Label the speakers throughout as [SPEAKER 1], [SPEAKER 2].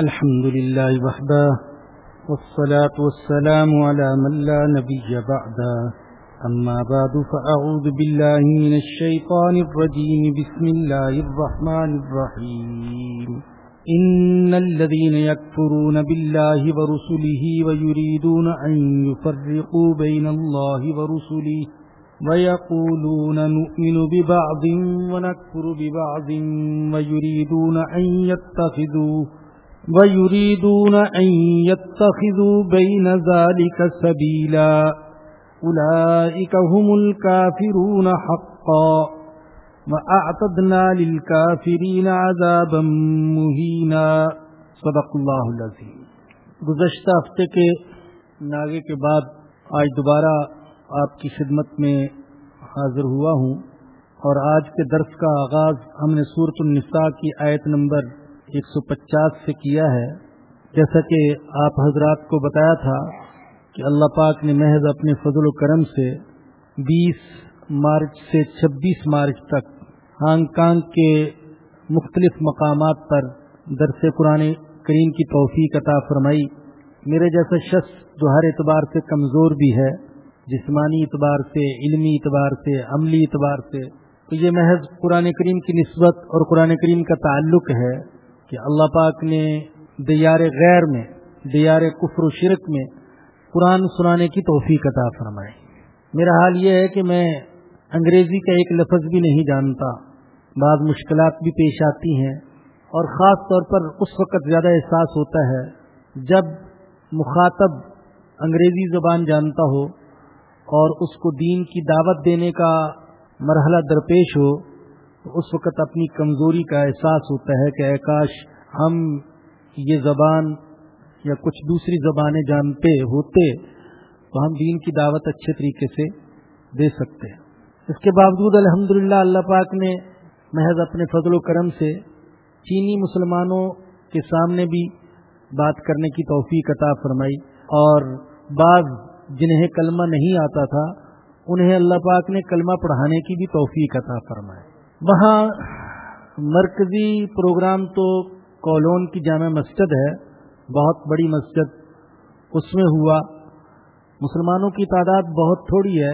[SPEAKER 1] الحمد لله وحده، والصلاة والسلام على من لا نبي بعده. أما بعد، فأعوذ بالله من الشيطان الرجيم. بسم الله الرحمن الرحيم. إن الذين يكفرون بالله ورسله ويريدون أن يفرقوا بين الله ورسله ويقولون نؤمن ببعض ونكفر ببعض ويريدون أن يتخذوا ويريدون أن يتخذوا بين ذلك سبيلا أولئك هم الكافرون حقا وأعتدنا للكافرين عذابا مهينا صدق اللہ العظیم۔ گزشتہ ہفتے کے ناگے کے بعد آج دوبارہ آپ کی خدمت میں حاضر ہوا ہوں اور آج کے درس کا آغاز ہم نے صورت النساء کی آیت نمبر ایک سو پچاس سے کیا ہے۔ جیسا کہ آپ حضرات کو بتایا تھا کہ اللہ پاک نے محض اپنے فضل و کرم سے بیس مارچ سے چھبیس مارچ تک ہانگ کانگ کے مختلف مقامات پر درس قرآن کریم کی توفیق عطا فرمائی۔ میرے جیسا شخص جو ہر اعتبار سے کمزور بھی ہے، جسمانی اعتبار سے، علمی اعتبار سے، عملی اعتبار سے، تو یہ محض قرآن کریم کی نسبت اور قرآن کریم کا تعلق ہے۔ کہ اللہ پاک نے دیار غیر میں، دیار کفر و شرک میں قرآن سنانے کی توفیق عطا فرمائے میرا حال یہ ہے کہ میں انگریزی کا ایک لفظ بھی نہیں جانتا۔ بعض مشکلات بھی پیش آتی ہیں اور خاص طور پر اس وقت زیادہ احساس ہوتا ہے جب مخاطب انگریزی زبان جانتا ہو اور اس کو دین کی دعوت دینے کا مرحلہ درپیش ہو۔ اس وقت اپنی کمزوری کا احساس ہوتا ہے کہ اے کاش ہم یہ زبان یا کچھ دوسری زبانیں جانتے ہوتے تو ہم دین کی دعوت اچھے طریقے سے دے سکتے۔ ہیں اس کے باوجود الحمد اللہ پاک نے محض اپنے فضل و کرم سے چینی مسلمانوں کے سامنے بھی بات کرنے کی توفیق عطا فرمائی اور بعض جنہیں کلمہ نہیں آتا تھا، انہیں اللہ پاک نے کلمہ پڑھانے کی بھی توفیق عطا فرمائی۔ وہاں مرکزی پروگرام تو کولون کی جامع مسجد ہے، بہت بڑی مسجد اس میں ہوا۔ مسلمانوں کی تعداد بہت تھوڑی ہے،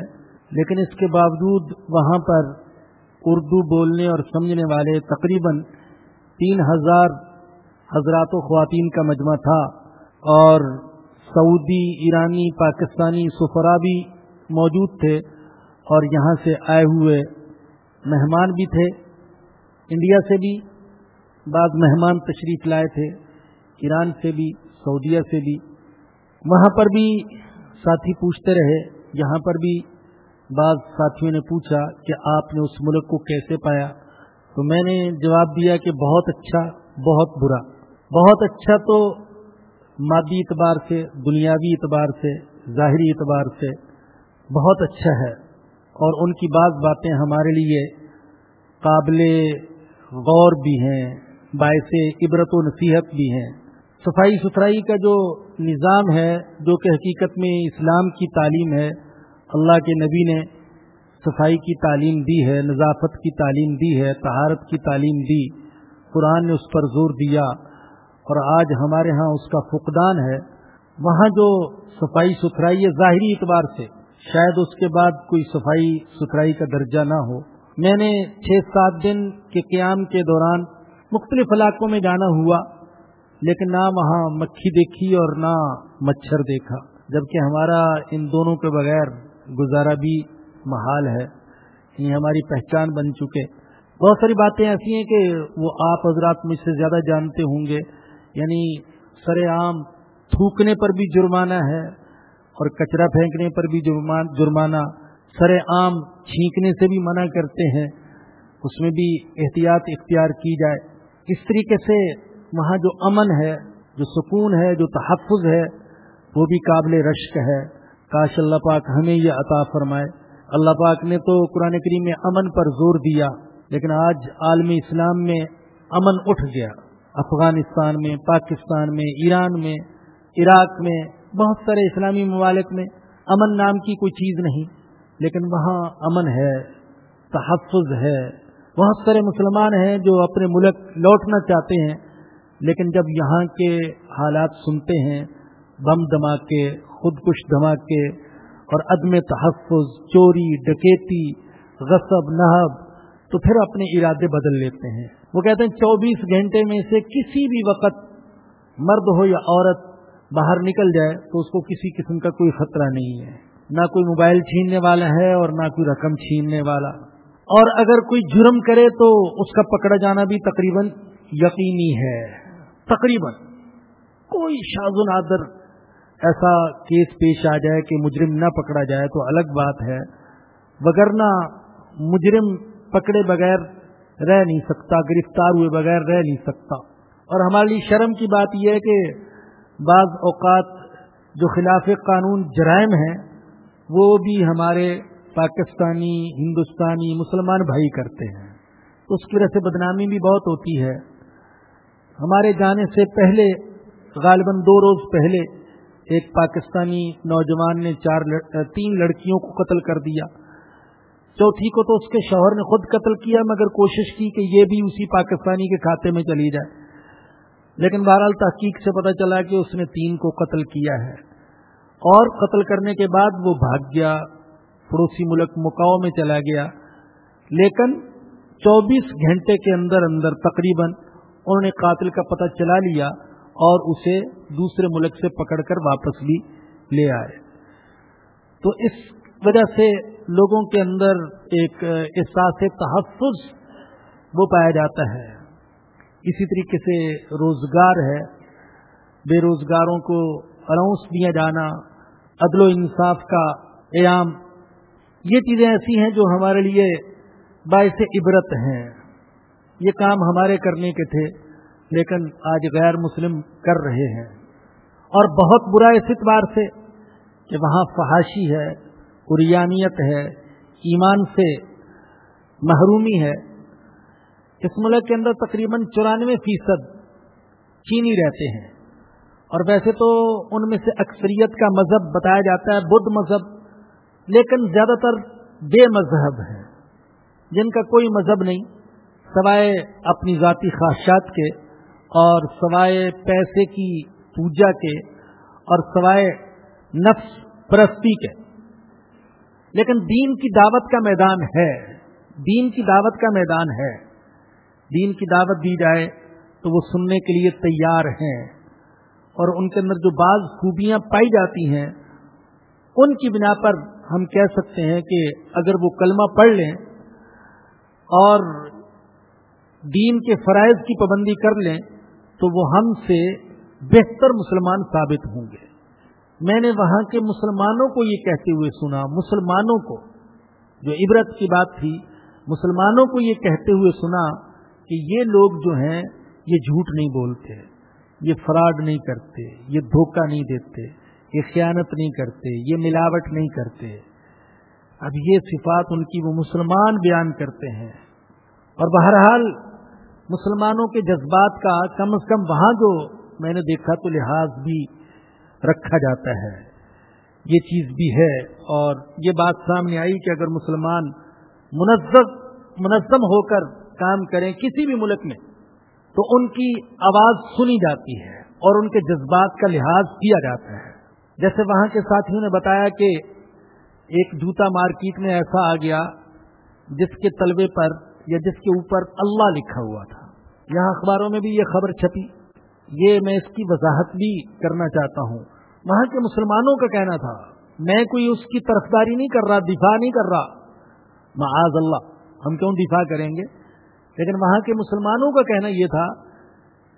[SPEAKER 1] لیکن اس کے باوجود وہاں پر اردو بولنے اور سمجھنے والے تقریباً تین ہزار حضرات و خواتین کا مجمع تھا اور سعودی، ایرانی، پاکستانی سفرا بھی موجود تھے اور یہاں سے آئے ہوئے مہمان بھی تھے، انڈیا سے بھی، بعض مہمان تشریف لائے تھے، ایران سے بھی، سعودیہ سے بھی۔ وہاں پر بھی ساتھی پوچھتے رہے، یہاں پر بھی بعض ساتھیوں نے پوچھا کہ آپ نے اس ملک کو کیسے پایا؟ تو میں نے جواب دیا کہ بہت اچھا بہت برا۔ بہت اچھا تو مادی اعتبار سے، دنیاوی اعتبار سے، ظاہری اعتبار سے بہت اچھا ہے۔ اور ان کی بعض باتیں ہمارے لیے قابل غور بھی ہیں، باعث عبرت و نصیحت بھی ہیں۔ صفائی ستھرائی کا جو نظام ہے، جو کہ حقیقت میں اسلام کی تعلیم ہے، اللہ کے نبی نے صفائی کی تعلیم دی ہے، نظافت کی تعلیم دی ہے تہارت کی تعلیم دی۔ قرآن نے اس پر زور دیا۔ اور آج ہمارے ہاں اس کا فقدان ہے۔ وہاں جو صفائی ستھرائی ہے، ظاہری اعتبار سے شاید اس کے بعد کوئی صفائی ستھرائی کا درجہ نہ ہو۔ میں نے چھ سات دن کے قیام کے دوران مختلف علاقوں میں جانا ہوا، لیکن نہ وہاں مکھی دیکھی اور نہ مچھر دیکھا، جبکہ ہمارا ان دونوں کے بغیر گزارا بھی محال ہے۔ یہ ہماری پہچان بن چکے۔ بہت ساری باتیں ایسی ہیں کہ وہ آپ حضرات مجھ سے زیادہ جانتے ہوں گے۔ یعنی سر عام تھوکنے پر بھی جرمانہ ہے اور کچرا پھینکنے پر بھی جرمانہ سر عام چھینکنے سے بھی منع کرتے ہیں، اس میں بھی احتیاط اختیار کی جائے۔ اس طریقے سے وہاں جو امن ہے، جو سکون ہے، جو تحفظ ہے، وہ بھی قابل رشک ہے۔ کاش اللہ پاک ہمیں یہ عطا فرمائے۔ اللہ پاک نے تو قرآن کریم میں امن پر زور دیا، لیکن آج عالمی اسلام میں امن اٹھ گیا۔ افغانستان میں، پاکستان میں، ایران میں، عراق میں، بہت سارے اسلامی ممالک میں امن نام کی کوئی چیز نہیں۔ لیکن وہاں امن ہے، تحفظ ہے۔ بہت سارے مسلمان ہیں جو اپنے ملک لوٹنا چاہتے ہیں، لیکن جب یہاں کے حالات سنتے ہیں، بم دھماکے خود کش دھماکے اور عدم تحفظ، چوری، ڈکیتی، غصب، نہب، تو پھر اپنے ارادے بدل لیتے ہیں۔ وہ کہتے ہیں، چوبیس گھنٹے میں سے کسی بھی وقت مرد ہو یا عورت باہر نکل جائے تو اس کو کسی قسم کا کوئی خطرہ نہیں ہے۔ نہ کوئی موبائل چھیننے والا ہے اور نہ کوئی رقم چھیننے والا۔ اور اگر کوئی جرم کرے تو اس کا پکڑا جانا بھی تقریباً یقینی ہے۔ تقریباً۔ کوئی شاز و نادر ایسا کیس پیش آ جائے کہ مجرم نہ پکڑا جائے تو الگ بات ہے۔ وگرنہ مجرم پکڑے بغیر رہ نہیں سکتا، گرفتار ہوئے بغیر رہ نہیں سکتا۔ اور ہماری شرم کی بات یہ ہے کہ بعض اوقات جو خلاف قانون جرائم ہیں وہ بھی ہمارے پاکستانی، ہندوستانی، مسلمان بھائی کرتے ہیں۔ اس کی وجہ سے بدنامی بھی بہت ہوتی ہے۔ ہمارے جانے سے پہلے، غالباً دو روز پہلے، ایک پاکستانی نوجوان نے چار لڑ... تین لڑکیوں کو قتل کر دیا۔ چوتھی کو تو اس کے شوہر نے خود قتل کیا، مگر کوشش کی کہ یہ بھی اسی پاکستانی کے کھاتے میں چلی جائے۔ لیکن بہرحال تحقیق سے پتہ چلا کہ اس نے تین کو قتل کیا ہے۔ اور قتل کرنے کے بعد وہ بھاگ گیا، پڑوسی ملک مکاؤ میں چلا گیا۔ لیکن چوبیس گھنٹے کے اندر اندر تقریباً انہوں نے قاتل کا پتہ چلا لیا اور اسے دوسرے ملک سے پکڑ کر واپس بھی لے آئے۔ تو اس وجہ سے لوگوں کے اندر ایک احساس تحفظ وہ پایا جاتا ہے۔ اسی طریقے سے روزگار ہے۔ بے روزگاروں کو اراؤنس دیا جانا عدل و انصاف کا قیام۔ یہ چیزیں ایسی ہیں جو ہمارے لیے باعث عبرت ہیں۔ یہ کام ہمارے کرنے کے تھے، لیکن آج غیر مسلم کر رہے ہیں۔ اور بہت برا اس اعتبار سے کہ وہاں فحاشی ہے، قریانیت ہے، ایمان سے محرومی ہے۔ اس ملک کے اندر تقریباً چورانوے فیصد چینی رہتے ہیں۔ اور ویسے تو ان میں سے اکثریت کا مذہب بتایا جاتا ہے، بدھ مذہب، لیکن زیادہ تر بے مذہب ہے جن کا کوئی مذہب نہیں، سوائے اپنی ذاتی خواہشات کے اور سوائے پیسے کی پوجا کے اور سوائے نفس پرستی کے۔ لیکن دین کی دعوت کا میدان ہے، دین کی دعوت کا میدان ہے۔ دین کی دعوت دی جائے تو وہ سننے کے لیے تیار ہیں۔ اور ان کے اندر جو بعض خوبیاں پائی جاتی ہیں، ان کی بنا پر ہم کہہ سکتے ہیں کہ اگر وہ کلمہ پڑھ لیں اور دین کے فرائض کی پابندی کر لیں، تو وہ ہم سے بہتر مسلمان ثابت ہوں گے۔ میں نے وہاں کے مسلمانوں کو یہ کہتے ہوئے سنا، مسلمانوں کو، جو عبرت کی بات تھی، مسلمانوں کو یہ کہتے ہوئے سنا کہ یہ لوگ جو ہیں، یہ جھوٹ نہیں بولتے۔ یہ فراڈ نہیں کرتے، یہ دھوکہ نہیں دیتے، یہ خیانت نہیں کرتے، یہ ملاوٹ نہیں کرتے۔ اب یہ صفات ان کی وہ مسلمان بیان کرتے ہیں۔ اور بہرحال مسلمانوں کے جذبات کا کم از کم وہاں جو میں نے دیکھا تو لحاظ بھی رکھا جاتا ہے۔ یہ چیز بھی ہے۔ اور یہ بات سامنے آئی کہ اگر مسلمان منظم منظم ہو کر کام کریں کسی بھی ملک میں تو ان کی آواز سنی جاتی ہے اور ان کے جذبات کا لحاظ کیا جاتا ہے۔ جیسے وہاں کے ساتھیوں نے بتایا کہ ایک جوتا مارکیٹ میں ایسا آ گیا جس کے طلبے پر یا جس کے اوپر اللہ لکھا ہوا تھا۔ یہاں اخباروں میں بھی یہ خبر چھپی۔ یہ میں اس کی وضاحت بھی کرنا چاہتا ہوں۔ وہاں کے مسلمانوں کا کہنا تھا، میں کوئی اس کی طرفداری نہیں کر رہا، دفاع نہیں کر رہا۔ معاذ اللہ، ہم کیوں دفاع کریں گے؟ لیکن وہاں کے مسلمانوں کا کہنا یہ تھا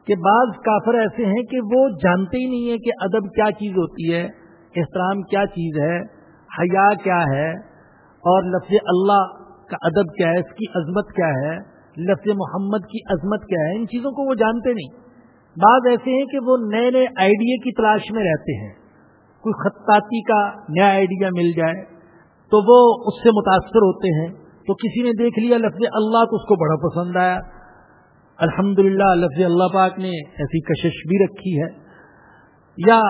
[SPEAKER 1] کہ بعض کافر ایسے ہیں کہ وہ جانتے ہی نہیں ہے کہ ادب کیا چیز ہوتی ہے، احترام کیا چیز ہے، حیا کیا ہے، اور لفظ اللہ کا ادب کیا ہے، اس کی عظمت کیا ہے، لفظ محمد کی عظمت کیا ہے، ان چیزوں کو وہ جانتے نہیں۔ بعض ایسے ہیں کہ وہ نئے نئے آئیڈیا کی تلاش میں رہتے ہیں۔ کوئی خطاطی کا نیا آئیڈیا مل جائے تو وہ اس سے متاثر ہوتے ہیں۔ تو کسی نے دیکھ لیا لفظ اللہ تو اس کو بڑا پسند آیا۔ الحمد لفظ اللہ پاک نے ایسی کشش بھی رکھی ہے۔ یا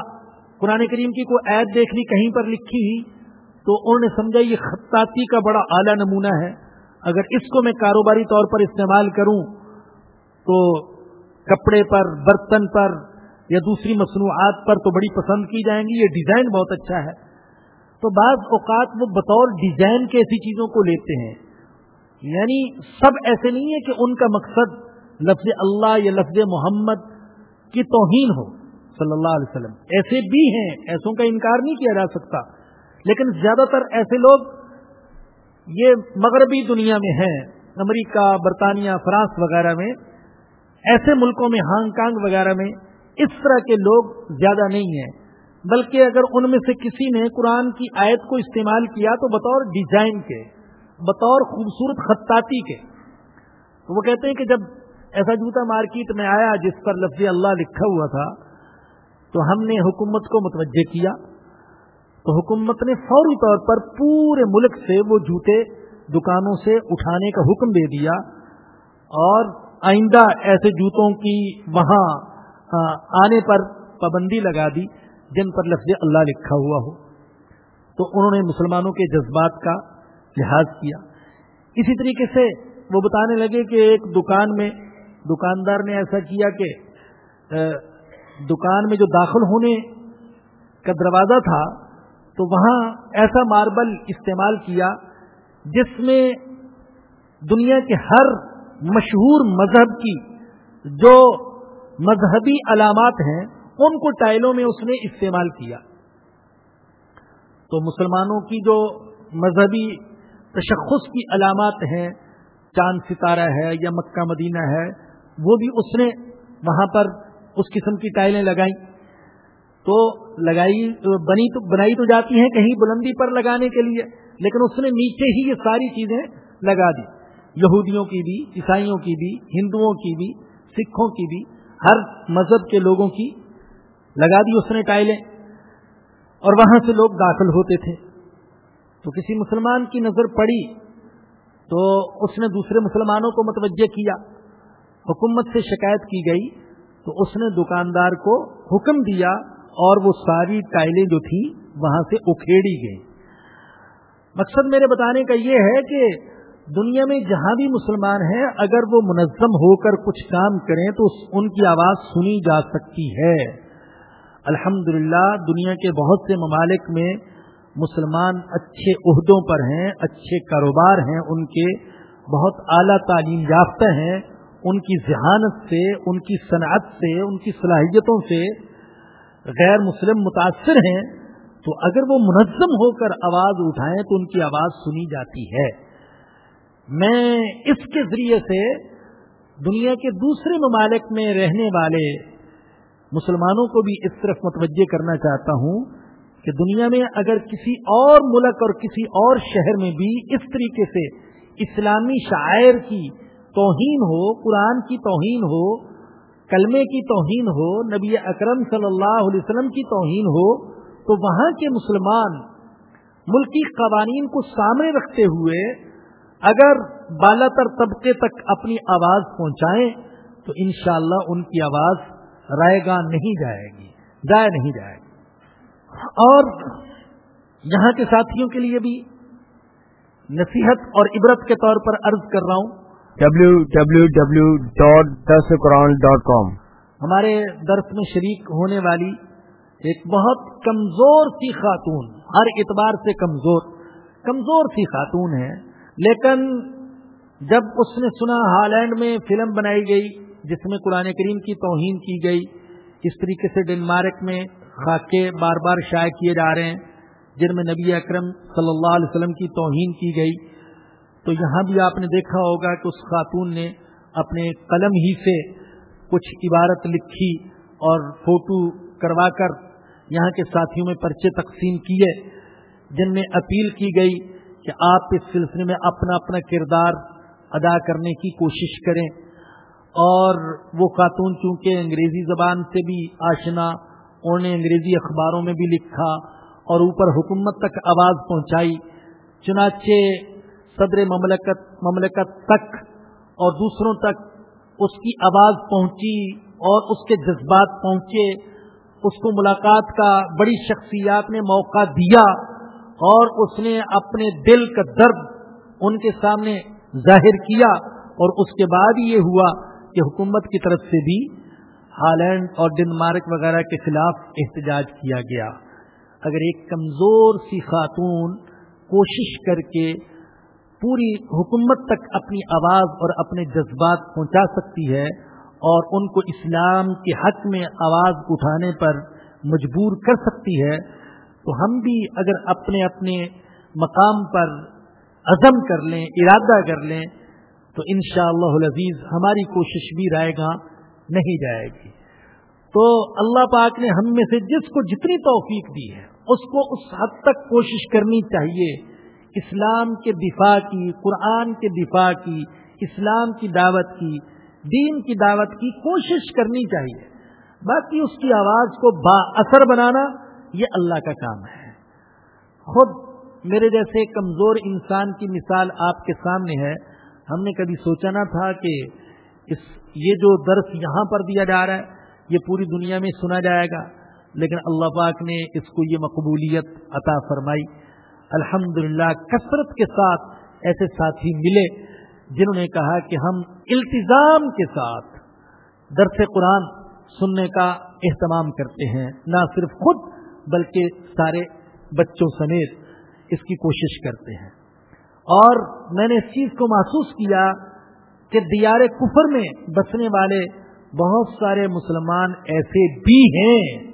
[SPEAKER 1] قرآن کریم کی کوئی عید دیکھ لی کہیں پر لکھی ہی، تو انہوں نے سمجھا یہ خطاطی کا بڑا اعلیٰ نمونہ ہے۔ اگر اس کو میں کاروباری طور پر استعمال کروں، تو کپڑے پر، برتن پر یا دوسری مصنوعات پر تو بڑی پسند کی جائیں گی۔ یہ ڈیزائن بہت اچھا ہے۔ تو بعض اوقات وہ بطور ڈیزائن کے ایسی چیزوں کو لیتے ہیں۔ یعنی سب ایسے نہیں ہے کہ ان کا مقصد لفظ اللہ یا لفظ محمد کی توہین ہو، صلی اللہ علیہ وسلم۔ ایسے بھی ہیں، ایسوں کا انکار نہیں کیا جا سکتا۔ لیکن زیادہ تر ایسے لوگ یہ مغربی دنیا میں ہیں، امریکہ، برطانیہ، فرانس وغیرہ میں، ایسے ملکوں میں، ہانگ کانگ وغیرہ میں اس طرح کے لوگ زیادہ نہیں ہیں۔ بلکہ اگر ان میں سے کسی نے قرآن کی آیت کو استعمال کیا تو بطور ڈیزائن کے بطور خوبصورت خطاطی کے۔ تو وہ کہتے ہیں کہ جب ایسا جوتا مارکیٹ میں آیا جس پر لفظ اللہ لکھا ہوا تھا، تو ہم نے حکومت کو متوجہ کیا۔ تو حکومت نے فوری طور پر پورے ملک سے وہ جوتے دکانوں سے اٹھانے کا حکم دے دیا۔ اور آئندہ ایسے جوتوں کی وہاں آنے پر پابندی لگا دی، جن پر لفظ اللہ لکھا ہوا ہو۔ تو انہوں نے مسلمانوں کے جذبات کا لحاظ کیا۔ اسی طریقے سے وہ بتانے لگے کہ ایک دکان میں دکاندار نے ایسا کیا کہ دکان میں جو داخل ہونے کا دروازہ تھا، تو وہاں ایسا ماربل استعمال کیا جس میں دنیا کے ہر مشہور مذہب کی جو مذہبی علامات ہیں، ان کو ٹائلوں میں اس نے استعمال کیا۔ تو مسلمانوں کی جو مذہبی تشخص کی علامات ہیں، چاند ستارہ ہے یا مکہ مدینہ ہے، وہ بھی اس نے وہاں پر اس قسم کی ٹائلیں لگائیں۔ تو لگائی بنی تو بنائی تو جاتی ہیں کہیں بلندی پر لگانے کے لیے، لیکن اس نے نیچے ہی یہ ساری چیزیں لگا دی۔ یہودیوں کی بھی، عیسائیوں کی بھی، ہندوؤں کی بھی، سکھوں کی بھی، ہر مذہب کے لوگوں کی لگا دی اس نے ٹائلیں۔ اور وہاں سے لوگ داخل ہوتے تھے۔ تو کسی مسلمان کی نظر پڑی تو اس نے دوسرے مسلمانوں کو متوجہ کیا، حکومت سے شکایت کی گئی تو اس نے دکاندار کو حکم دیا اور وہ ساری ٹائلیں جو تھی وہاں سے اکھیڑی گئی مقصد میرے بتانے کا یہ ہے کہ دنیا میں جہاں بھی مسلمان ہیں، اگر وہ منظم ہو کر کچھ کام کریں تو ان کی آواز سنی جا سکتی ہے۔ الحمد دنیا کے بہت سے ممالک میں مسلمان اچھے عہدوں پر ہیں، اچھے کاروبار ہیں، ان کے بہت اعلیٰ تعلیم یافتہ ہیں، ان کی ذہانت سے، ان کی صنعت سے، ان کی صلاحیتوں سے غیر مسلم متاثر ہیں، تو اگر وہ منظم ہو کر آواز اٹھائیں تو ان کی آواز سنی جاتی ہے۔ میں اس کے ذریعے سے دنیا کے دوسرے ممالک میں رہنے والے مسلمانوں کو بھی اس طرف متوجہ کرنا چاہتا ہوں۔ کہ دنیا میں اگر کسی اور ملک اور کسی اور شہر میں بھی اس طریقے سے اسلامی شاعر کی توہین ہو، قرآن کی توہین ہو، کلمے کی توہین ہو، نبی اکرم صلی اللہ علیہ وسلم کی توہین ہو، تو وہاں کے مسلمان ملکی قوانین کو سامنے رکھتے ہوئے اگر بالا تر طبقے تک اپنی آواز پہنچائیں، تو انشاءاللہ ان کی آواز رائے گاہ نہیں جائے گی جائے نہیں جائے گی۔ اور یہاں کے ساتھیوں کے لیے بھی نصیحت اور عبرت کے طور پر عرض کر رہا ہوں۔
[SPEAKER 2] W W W dot the Quran dot com
[SPEAKER 1] ہمارے درس میں شریک ہونے والی ایک بہت کمزور سی خاتون ہر اعتبار سے کمزور کمزور سی خاتون ہے لیکن جب اس نے سنا ہالینڈ میں فلم بنائی گئی جس میں قرآن کریم کی توہین کی گئی اس طریقے سے ڈنمارک میں خاکے بار بار شائع کیے جا رہے ہیں، جن میں نبی اکرم صلی اللہ علیہ وسلم کی توہین کی گئی۔ تو یہاں بھی آپ نے دیکھا ہوگا کہ اس خاتون نے اپنے قلم ہی سے کچھ عبارت لکھی اور فوٹو کروا کر یہاں کے ساتھیوں میں پرچے تقسیم کیے، جن میں اپیل کی گئی کہ آپ اس سلسلے میں اپنا اپنا کردار ادا کرنے کی کوشش کریں۔ اور وہ خاتون چونکہ انگریزی زبان سے بھی آشنا انہوں نے انگریزی اخباروں میں بھی لکھا اور اوپر حکومت تک آواز پہنچائی۔ چنانچہ صدر مملکت مملکت تک اور دوسروں تک اس کی آواز پہنچی اور اس کے جذبات پہنچے۔ اس کو ملاقات کا بڑی شخصیات نے موقع دیا اور اس نے اپنے دل کا درد ان کے سامنے ظاہر کیا اور اس کے بعد یہ ہوا کہ حکومت کی طرف سے بھی ہالینڈ اور ڈنمارک وغیرہ کے خلاف احتجاج کیا گیا۔ اگر ایک کمزور سی خاتون کوشش کر کے پوری حکومت تک اپنی آواز اور اپنے جذبات پہنچا سکتی ہے اور ان کو اسلام کے حق میں آواز اٹھانے پر مجبور کر سکتی ہے، تو ہم بھی اگر اپنے اپنے مقام پر عزم کر لیں، ارادہ کر لیں، تو انشاءاللہ اللہ ہماری کوشش بھی رہے گا نہیں جائے گی۔ تو اللہ پاک نے ہم میں سے جس کو جتنی توفیق دی ہے، اس کو اس حد تک کوشش کرنی چاہیے۔ اسلام کے دفاع کی، قرآن کے دفاع کی، اسلام کی دعوت کی، دین کی دعوت کی کوشش کرنی چاہیے۔ باقی اس کی آواز کو با اثر بنانا یہ اللہ کا کام ہے۔ خود میرے جیسے کمزور انسان کی مثال آپ کے سامنے ہے۔ ہم نے کبھی سوچا نہ تھا کہ اس، یہ جو درس یہاں پر دیا جا رہا ہے، یہ پوری دنیا میں سنا جائے گا۔ لیکن اللہ پاک نے اس کو یہ مقبولیت عطا فرمائی۔ الحمد للہ کثرت کے ساتھ ایسے ساتھی ملے جنہوں نے کہا کہ ہم التظام کے ساتھ درس قرآن سننے کا اہتمام کرتے ہیں، نہ صرف خود بلکہ سارے بچوں سمیت اس کی کوشش کرتے ہیں۔ اور میں نے اس چیز کو محسوس کیا کہ دیار کفر میں بسنے والے بہت سارے مسلمان ایسے بھی ہیں۔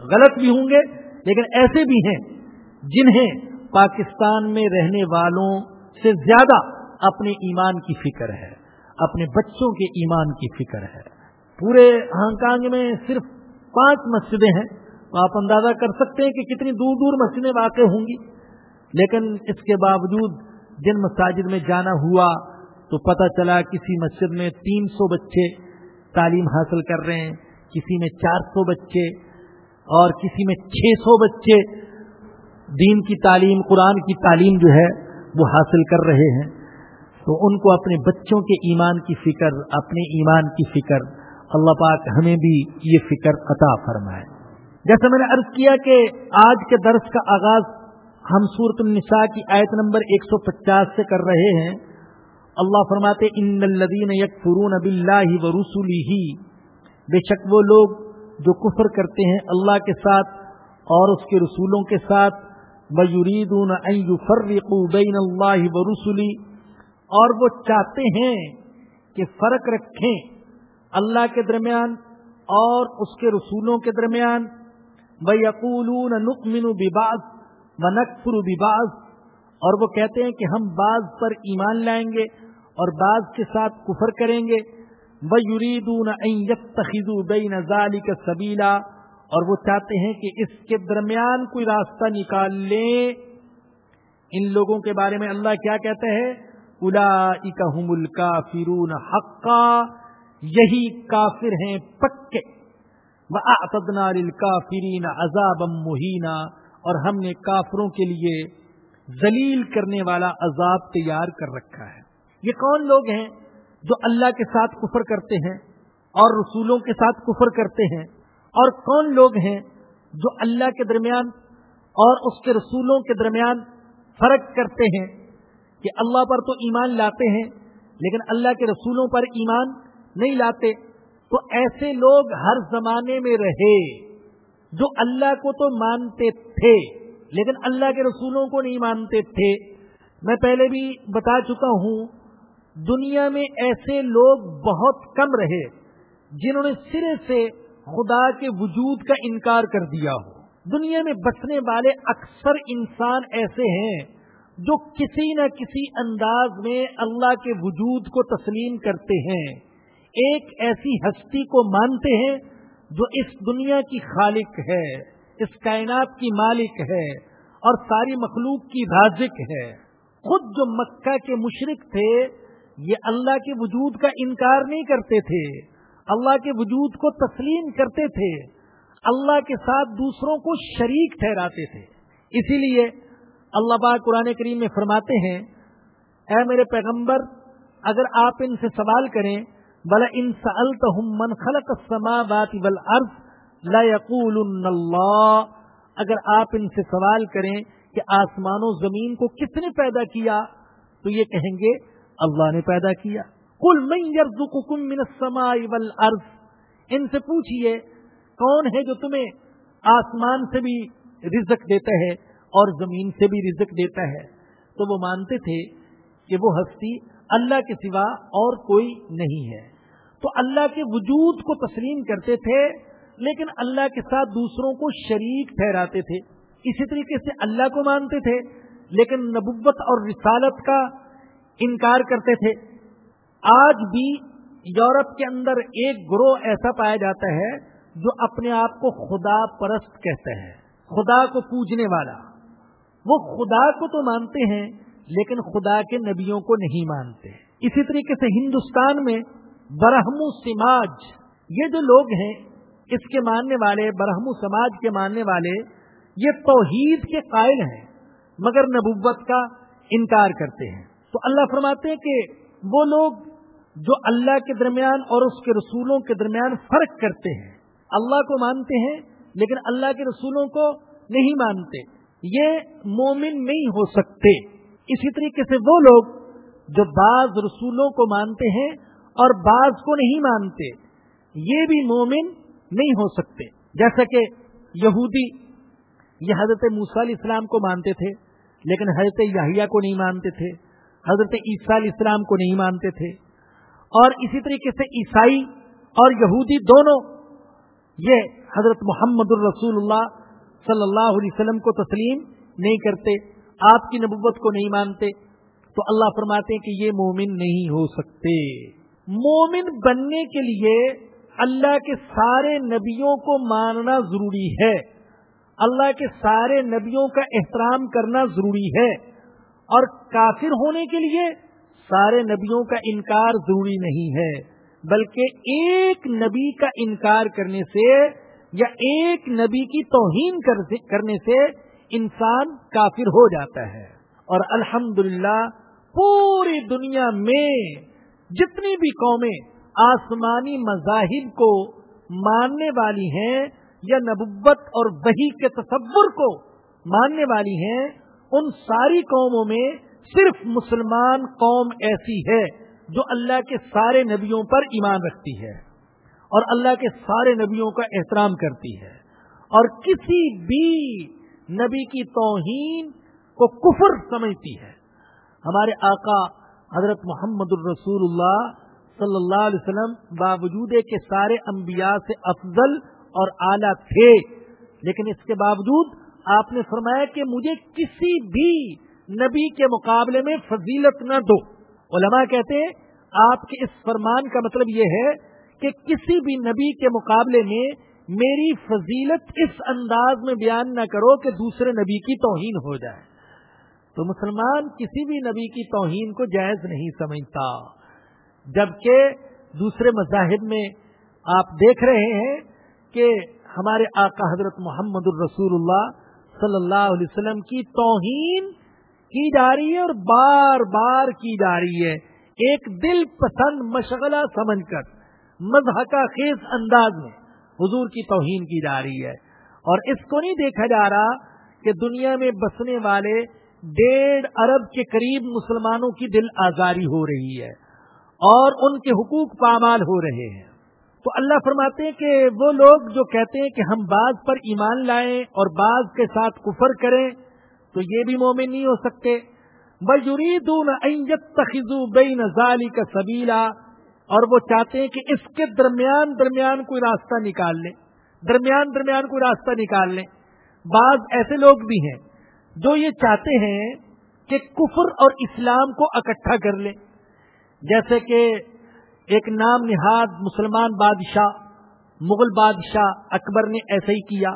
[SPEAKER 1] غلط بھی ہوں گے، لیکن ایسے بھی ہیں جنہیں پاکستان میں رہنے والوں سے زیادہ اپنے ایمان کی فکر ہے، اپنے بچوں کے ایمان کی فکر ہے۔ پورے ہانگ کانگ میں صرف پانچ مسجدیں ہیں، تو آپ اندازہ کر سکتے ہیں کہ کتنی دور دور مسجدیں واقع ہوں گی۔ لیکن اس کے باوجود جن مساجد میں جانا ہوا تو پتہ چلا کسی مسجد میں تین سو بچے تعلیم حاصل کر رہے ہیں، کسی میں چار سو بچے اور کسی میں چھ سو بچے دین کی تعلیم، قرآن کی تعلیم جو ہے وہ حاصل کر رہے ہیں۔ تو ان کو اپنے بچوں کے ایمان کی فکر، اپنے ایمان کی فکر۔ اللہ پاک ہمیں بھی یہ فکر عطا فرمائے۔ جیسے میں نے عرض کیا کہ آج کے درس کا آغاز ہم سورت النساء کی آیت نمبر 150 سے کر رہے ہیں۔ اللہ فرماتے ان الدین یک فرون اب اللہ و رسولی ہی بے شک وہ لوگ جو کفر کرتے ہیں اللہ کے ساتھ اور اس کے رسولوں کے ساتھ میوریدون فرقوا بین اللہ و رسولی اور وہ چاہتے ہیں کہ فرق رکھیں اللہ کے درمیان اور اس کے رسولوں کے درمیان بقولون نقمن بباس ونقفر بباز اور وہ کہتے ہیں کہ ہم بعض پر ایمان لائیں گے اور بعض کے ساتھ کفر کریں گے۔ وہ یریدون تخیز بین ذالی کا سبیلا اور وہ چاہتے ہیں کہ اس کے درمیان کوئی راستہ نکال لیں۔ ان لوگوں کے بارے میں اللہ کیا کہتے ہیں؟ الا اکم الکا فرون حقا۔ یہی کافر ہیں پکے۔ وہ فرین عذاب مہینہ اور ہم نے کافروں کے لیے ذلیل کرنے والا عذاب تیار کر رکھا ہے۔ یہ کون لوگ ہیں جو اللہ کے ساتھ کفر کرتے ہیں اور رسولوں کے ساتھ کفر کرتے ہیں؟ اور کون لوگ ہیں جو اللہ کے درمیان اور اس کے رسولوں کے درمیان فرق کرتے ہیں کہ اللہ پر تو ایمان لاتے ہیں لیکن اللہ کے رسولوں پر ایمان نہیں لاتے؟ تو ایسے لوگ ہر زمانے میں رہے جو اللہ کو تو مانتے تھے لیکن اللہ کے رسولوں کو نہیں مانتے تھے۔ میں پہلے بھی بتا چکا ہوں دنیا میں ایسے لوگ بہت کم رہے جنہوں نے سرے سے خدا کے وجود کا انکار کر دیا ہو۔ دنیا میں بسنے والے اکثر انسان ایسے ہیں جو کسی نہ کسی انداز میں اللہ کے وجود کو تسلیم کرتے ہیں۔ ایک ایسی ہستی کو مانتے ہیں جو اس دنیا کی خالق ہے، اس کائنات کی مالک ہے اور ساری مخلوق کی رازق ہے۔ خود جو مکہ کے مشرق تھے یہ اللہ کے وجود کا انکار نہیں کرتے تھے، اللہ کے وجود کو تسلیم کرتے تھے، اللہ کے ساتھ دوسروں کو شریک ٹھہراتے تھے۔ اسی لیے اللہ پاک قرآن کریم میں فرماتے ہیں، اے میرے پیغمبر، اگر آپ ان سے سوال کریں، بلا ان من خلق لا اللہ۔ اگر آپ ان سے سوال کریں کہ آسمان و زمین کو کس نے پیدا کیا، تو یہ کہیں گے اللہ نے پیدا کیا۔ کل من السماء والارض۔ ان سے پوچھئے کون ہے جو تمہیں آسمان سے بھی رزق دیتا ہے اور زمین سے بھی رزق دیتا ہے؟ تو وہ مانتے تھے کہ وہ ہستی اللہ کے سوا اور کوئی نہیں ہے۔ تو اللہ کے وجود کو تسلیم کرتے تھے، لیکن اللہ کے ساتھ دوسروں کو شریک ٹھہراتے تھے۔ اسی طریقے سے اللہ کو مانتے تھے، لیکن نبوت اور رسالت کا انکار کرتے تھے۔ آج بھی یورپ کے اندر ایک گروہ ایسا پایا جاتا ہے جو اپنے آپ کو خدا پرست کہتے ہیں خدا کو پوجنے والا۔ وہ خدا کو تو مانتے ہیں، لیکن خدا کے نبیوں کو نہیں مانتے۔ اسی طریقے سے ہندوستان میں برہم سماج، یہ جو لوگ ہیں، اس کے ماننے والے برہم سماج کے ماننے والے، یہ توحید کے قائل ہیں، مگر نبوت کا انکار کرتے ہیں۔ تو اللہ فرماتے ہیں کہ وہ لوگ جو اللہ کے درمیان اور اس کے رسولوں کے درمیان فرق کرتے ہیں، اللہ کو مانتے ہیں لیکن اللہ کے رسولوں کو نہیں مانتے۔ یہ مومن نہیں ہو سکتے۔ اسی طریقے سے وہ لوگ جو بعض رسولوں کو مانتے ہیں اور بعض کو نہیں مانتے، یہ بھی مومن نہیں ہو سکتے۔ جیسا کہ یہودی، یہ حضرت علیہ السلام کو مانتے تھے، لیکن حضرت یاہیا کو نہیں مانتے تھے۔ حضرت عیسیٰ علیہ السلام کو نہیں مانتے تھے۔ اور اسی طریقے سے عیسائی اور یہودی دونوں، یہ حضرت محمد الرسول اللہ صلی اللہ علیہ وسلم کو تسلیم نہیں کرتے، آپ کی نبوت کو نہیں مانتے۔ تو اللہ فرماتے ہیں کہ یہ مومن نہیں ہو سکتے۔ مومن بننے کے لیے اللہ کے سارے نبیوں کو ماننا ضروری ہے۔ اللہ کے سارے نبیوں کا احترام کرنا ضروری ہے۔ اور کافر ہونے کے لیے سارے نبیوں کا انکار ضروری نہیں ہے، بلکہ ایک نبی کا انکار کرنے سے یا ایک نبی کی توہین کرنے سے انسان کافر ہو جاتا ہے۔ اور الحمد پوری دنیا میں جتنی بھی قومیں آسمانی مذاہب کو ماننے والی ہیں یا نبوت اور وہی کے تصور کو ماننے والی ہیں ان ساری قوموں میں صرف مسلمان قوم ایسی ہے جو اللہ کے سارے نبیوں پر ایمان رکھتی ہے اور اللہ کے سارے نبیوں کا احترام کرتی ہے اور کسی بھی نبی کی توہین کو کفر سمجھتی ہے۔ ہمارے آقا حضرت محمد الرسول اللہ صلی اللہ علیہ وسلم باوجود کے سارے انبیاء سے افضل اور اعلیٰ تھے، لیکن اس کے باوجود آپ نے فرمایا کہ مجھے کسی بھی نبی کے مقابلے میں فضیلت نہ دو۔ علماء کہتے ہیں، آپ کے اس فرمان کا مطلب یہ ہے کہ کسی بھی نبی کے مقابلے میں میری فضیلت اس انداز میں بیان نہ کرو کہ دوسرے نبی کی توہین ہو جائے۔ تو مسلمان کسی بھی نبی کی توہین کو جائز نہیں سمجھتا۔ جبکہ دوسرے مذاہب میں آپ دیکھ رہے ہیں کہ ہمارے آقا حضرت محمد الرسول اللہ صلی اللہ علیہ وسلم کی توہین کی جا رہی ہے اور بار بار کی جا رہی ہے۔ ایک دل پسند مشغلہ سمجھ کر مذہقہ خیز انداز میں حضور کی توہین کی جا رہی ہے۔ اور اس کو نہیں دیکھا جا رہا کہ دنیا میں بسنے والے ڈیڑھ ارب کے قریب مسلمانوں کی دل آزاری ہو رہی ہے اور ان کے حقوق پامال ہو رہے ہیں۔ تو اللہ فرماتے ہیں کہ وہ لوگ جو کہتے ہیں کہ ہم بعض پر ایمان لائیں اور بعض کے ساتھ کفر کریں، تو یہ بھی مومن نہیں ہو سکتے۔ تخذو بے نظالی کا سبیلا، اور وہ چاہتے ہیں کہ اس کے درمیان درمیان کوئی راستہ نکال لیں۔ درمیان درمیان کوئی راستہ نکال لیں۔ بعض ایسے لوگ بھی ہیں جو یہ چاہتے ہیں کہ کفر اور اسلام کو اکٹھا کر لیں۔ جیسے کہ ایک نام نہاد مسلمان بادشاہ، مغل بادشاہ اکبر نے ایسا ہی کیا۔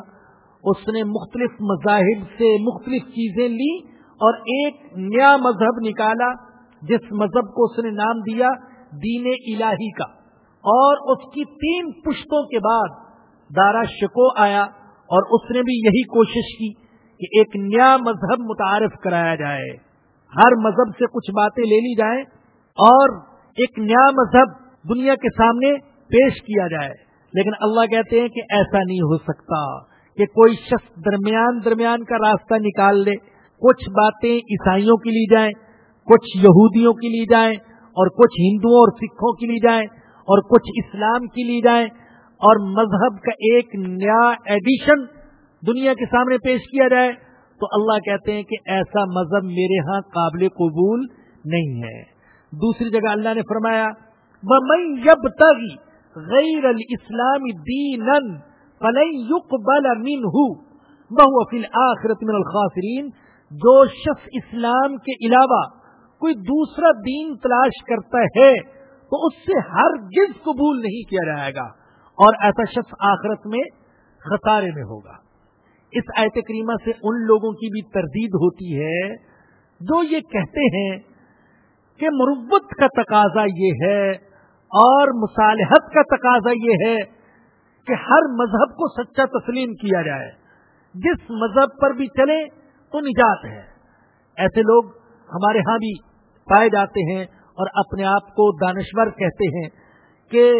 [SPEAKER 1] اس نے مختلف مذاہب سے مختلف چیزیں لی اور ایک نیا مذہب نکالا، جس مذہب کو اس نے نام دیا دین الہی کا۔ اور اس کی تین پشتوں کے بعد دارا شکو آیا اور اس نے بھی یہی کوشش کی کہ ایک نیا مذہب متعارف کرایا جائے۔ ہر مذہب سے کچھ باتیں لے لی جائیں اور ایک نیا مذہب دنیا کے سامنے پیش کیا جائے۔ لیکن اللہ کہتے ہیں کہ ایسا نہیں ہو سکتا کہ کوئی شخص درمیان درمیان کا راستہ نکال لے، کچھ باتیں عیسائیوں کی لی جائیں، کچھ یہودیوں کی لی جائیں اور کچھ ہندوؤں اور سکھوں کی لی جائیں اور کچھ اسلام کی لی جائیں۔ اور مذہب کا ایک نیا ایڈیشن دنیا کے سامنے پیش کیا جائے۔ تو اللہ کہتے ہیں کہ ایسا مذہب میرے ہاں قابل قبول نہیں ہے۔ دوسری جگہ اللہ نے فرمایا یب تغی غیر الاسلام دینن فلن يقبل منه. وهو في الآخرة من الخاسرین جو شخص اسلام کے علاوہ کوئی دوسرا دین تلاش کرتا ہے تو اس سے ہر جز قبول نہیں کیا جائے گا اور ایسا شخص آخرت میں خطارے میں ہوگا۔ اس آیت کریمہ سے ان لوگوں کی بھی تردید ہوتی ہے جو یہ کہتے ہیں کہ مروت کا تقاضا یہ ہے اور مصالحت کا تقاضا یہ ہے کہ ہر مذہب کو سچا تسلیم کیا جائے۔ جس مذہب پر بھی چلے تو نجات ہے۔ ایسے لوگ ہمارے ہاں بھی پائے جاتے ہیں اور اپنے آپ کو دانشور کہتے ہیں کہ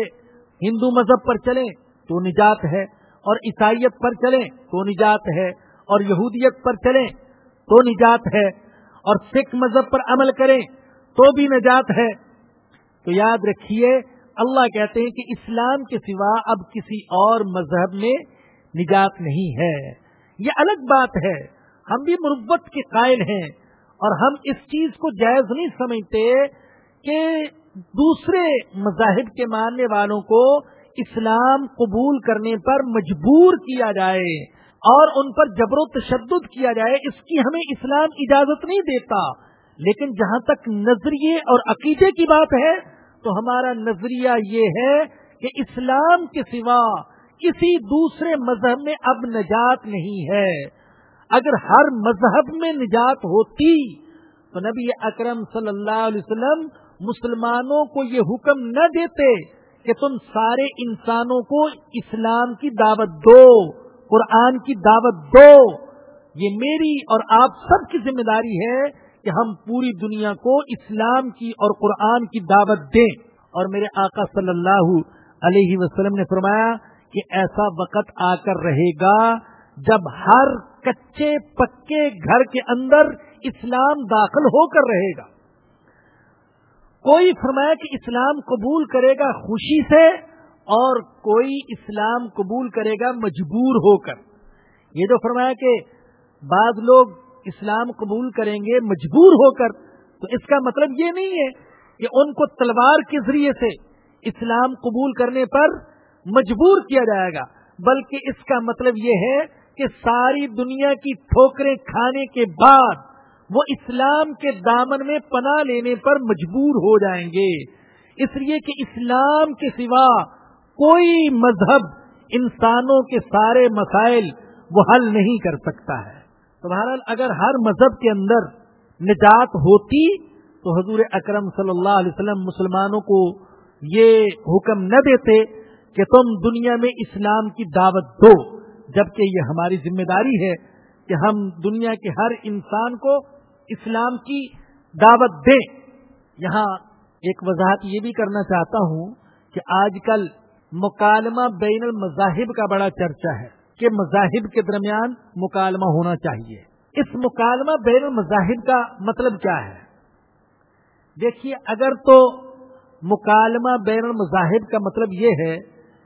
[SPEAKER 1] ہندو مذہب پر چلیں تو نجات ہے اور عیسائیت پر چلیں تو نجات ہے اور یہودیت پر چلیں تو نجات ہے اور سکھ مذہب پر عمل کریں تو بھی نجات ہے۔ تو یاد رکھیے، اللہ کہتے ہیں کہ اسلام کے سوا اب کسی اور مذہب میں نجات نہیں ہے۔ یہ الگ بات ہے۔ ہم بھی مربت کے قائل ہیں اور ہم اس چیز کو جائز نہیں سمجھتے کہ دوسرے مذاہب کے ماننے والوں کو اسلام قبول کرنے پر مجبور کیا جائے اور ان پر جبر و تشدد کیا جائے، اس کی ہمیں اسلام اجازت نہیں دیتا۔ لیکن جہاں تک نظریے اور عقیدے کی بات ہے تو ہمارا نظریہ یہ ہے کہ اسلام کے سوا کسی دوسرے مذہب میں اب نجات نہیں ہے۔ اگر ہر مذہب میں نجات ہوتی تو نبی اکرم صلی اللہ علیہ وسلم مسلمانوں کو یہ حکم نہ دیتے کہ تم سارے انسانوں کو اسلام کی دعوت دو، قرآن کی دعوت دو۔ یہ میری اور آپ سب کی ذمہ داری ہے کہ ہم پوری دنیا کو اسلام کی اور قرآن کی دعوت دیں۔ اور میرے آقا صلی اللہ علیہ وسلم نے فرمایا کہ ایسا وقت آ کر رہے گا جب ہر کچے پکے گھر کے اندر اسلام داخل ہو کر رہے گا۔ کوئی فرمایا کہ اسلام قبول کرے گا خوشی سے اور کوئی اسلام قبول کرے گا مجبور ہو کر۔ یہ جو فرمایا کہ بعض لوگ اسلام قبول کریں گے، مجبور ہو کر۔ تو اس کا مطلب یہ نہیں ہے کہ ان کو تلوار کے ذریعے سے اسلام قبول کرنے پر مجبور کیا جائے گا، بلکہ اس کا مطلب یہ ہے کہ ساری دنیا کی ٹھوکریں کھانے کے بعد وہ اسلام کے دامن میں پناہ لینے پر مجبور ہو جائیں گے۔ اس لیے کہ اسلام کے سوا کوئی مذہب انسانوں کے سارے مسائل وہ حل نہیں کر سکتا ہے۔ تو بہرحال اگر ہر مذہب کے اندر نجات ہوتی تو حضور اکرم صلی اللہ علیہ وسلم مسلمانوں کو یہ حکم نہ دیتے کہ تم دنیا میں اسلام کی دعوت دو، جبکہ یہ ہماری ذمہ داری ہے کہ ہم دنیا کے ہر انسان کو اسلام کی دعوت دیں۔ یہاں ایک وضاحت یہ بھی کرنا چاہتا ہوں کہ آج کل مکالمہ بین المذاہب کا بڑا چرچا ہے۔ کہ مذاہب کے درمیان مکالمہ ہونا چاہیے۔ اس مکالمہ بین المذاہب کا مطلب کیا ہے؟ دیکھیے، اگر تو مکالمہ بین المذاہب کا مطلب یہ ہے